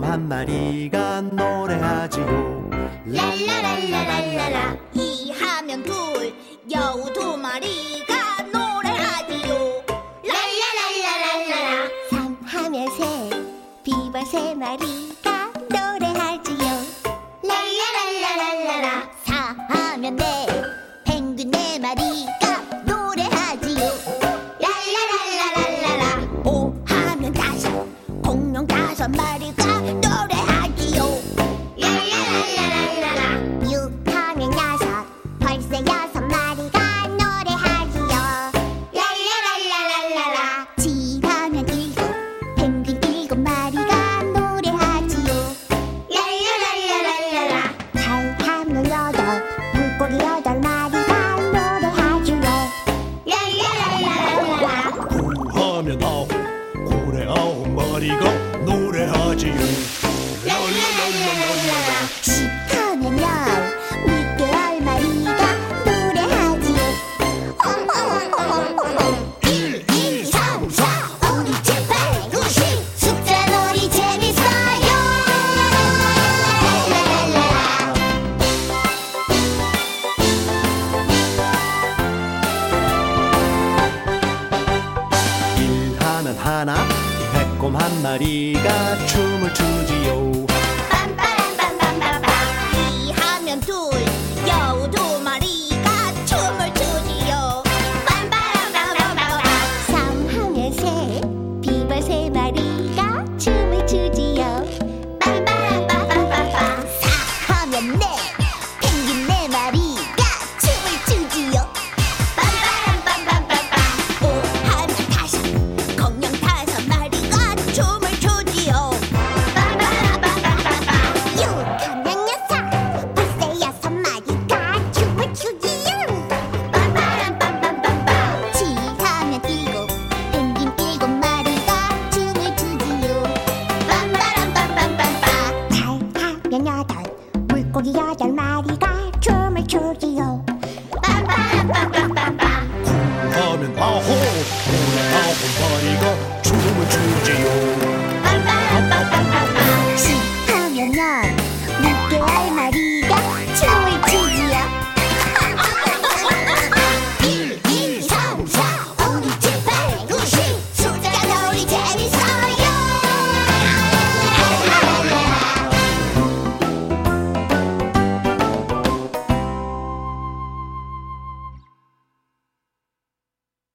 한 마리가 노래하지요. 랄라랄라랄라라 이 하면 둘 여우 두 마리가 노래하지요. 랄라랄라랄라라. 삼 하면 세 비버 세 마리가 노래하지요. 랄라랄라랄라라 사 하면 네 벌써 여섯 마리가 노래하지요. 랄라랄라랄라라. 칠 하면 일곱 펭귄 일곱 마리가 노래하지요. 랄라랄라랄라라. 팔 하면 여덟 물고기 여덟 마리가 노래하지요. 랄라랄라랄라라. 구하면 아홉 고래 아홉 마리가 노래하지요. 랄라랄라랄라라 곰 한 마리가 춤을 추지요. 하면 여덟 물고기 여덟 마리가 춤을 추지요. 빰빰빰빰빰빰. 하면 아홉 아홉 마리가 춤을 추지요. 빰빰빰빰빰빰. 하면 열 물개알 마리